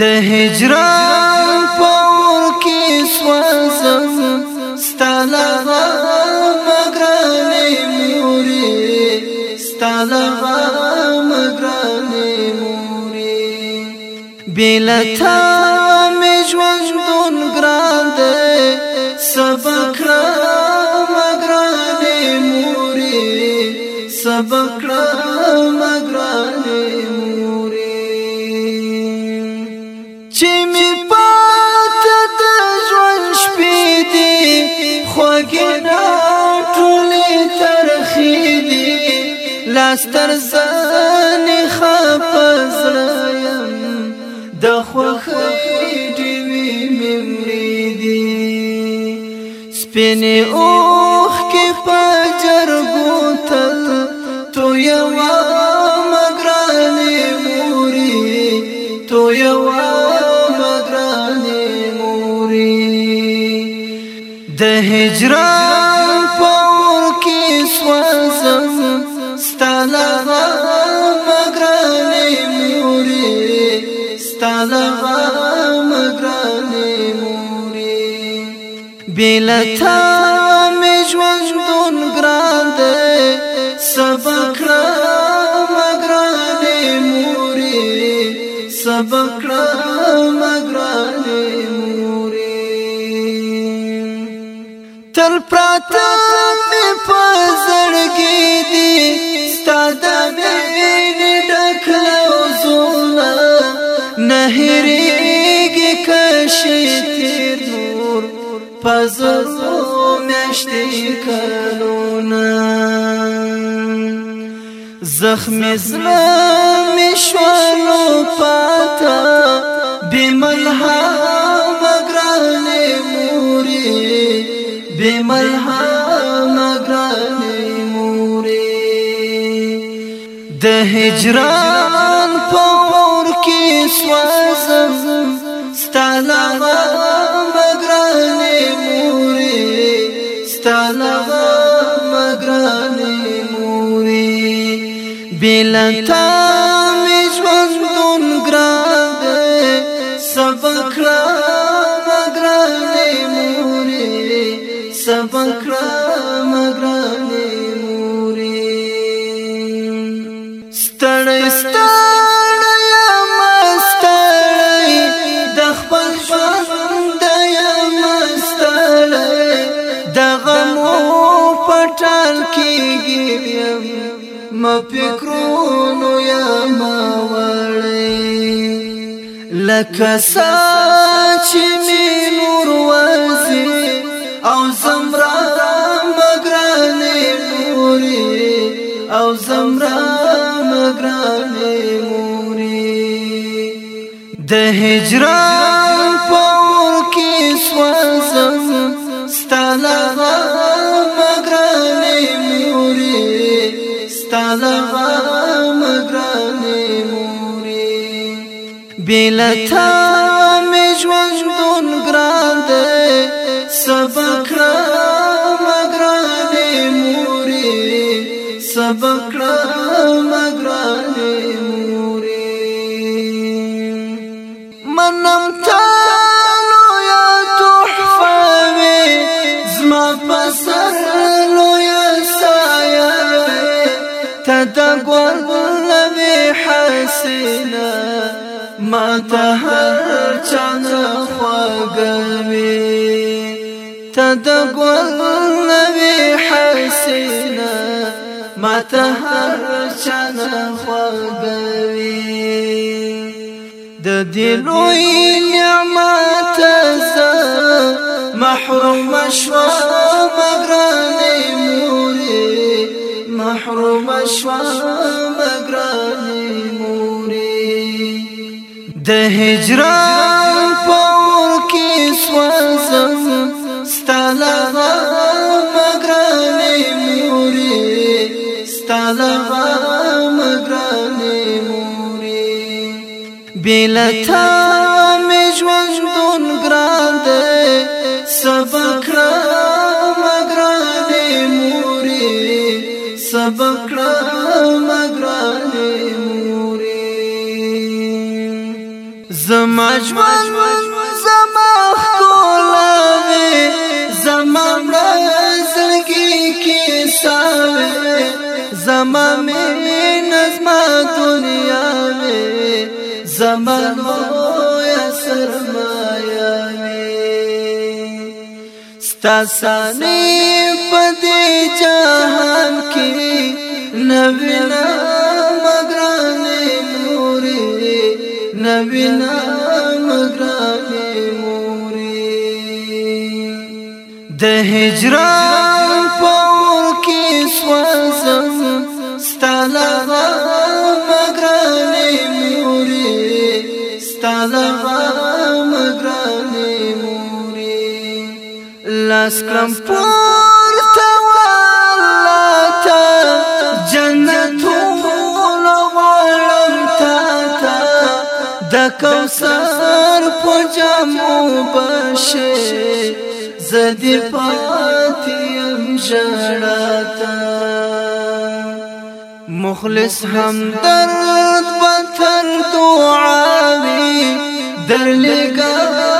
د هجران پور کې سوزم ستاله مګرانې مورې ستاله مګرانې مورې بلا تا مې ژوند دون ګران دې سبق را مګرانې مورې سبق را مګرانې مورې لاستر زان خپزړم د خوخې دیوی ممری دی سپین اوخ کې پجرګو تل تو یو مګرانې موري تو یو مګرانې موري د هجران پور کې سوزم ستالغه مګرانې موري ستالغه مګرانې موري بلتا مې ژوندون ګران دې سبق را مګرانې موري سبق را مګرانې موري تر پراته په زړګي دي ستاد مینې ډکلو زونا نهریږي کښې تیر نور پزو میشتې کلونه زخم زړه مې شوالو پاتا بملها مګرانې موري بملها مګرانې د هجران په اور کې سوازم ستاله مګرانې مورې ستاله مګرانې مورې بلا تا مې ژوندون ګران سبق را مګرانې مورې سبق را فکرونو یا ما وړي لکه سا چې می نور وځي او زمرا مګرانې موري او زمرا مګرانې موري د هجران په ور کې سوځم سلام مګرانې موري بلتا مې ژوند دون ګران دې سبق را مګرانې موري سبق را مګرانې موري منم ته تقوى الذي حسنا ما تهر چانا خواقوي تتقوى الذي حسنا ما تهر چانا خواقوي د محروم مشوار مغراني مو محروم شوا مګرانی موري د هجران پور کې سوزم ستاله مګرانی موري ستاله مګرانی موري بلتا مې ژوند ګران سبکړه مګرانې مورې زما ژوند زما کولاوي زما زړګي کې ساوي زما مې نظم دنیا مې زما لوی سرمایا مې ستاسانه پدې جهان کې نوینا مګرانې مورې نوینا مګرانې مورې د هجران پور کې سوازم ستاله مګرانې مورې ستاله مګرانې مورې لاس کلم پور دا کوثر په جامو بشه زدي پاتیم جړاتا مخلص هم درد بتر دعاوي در لګا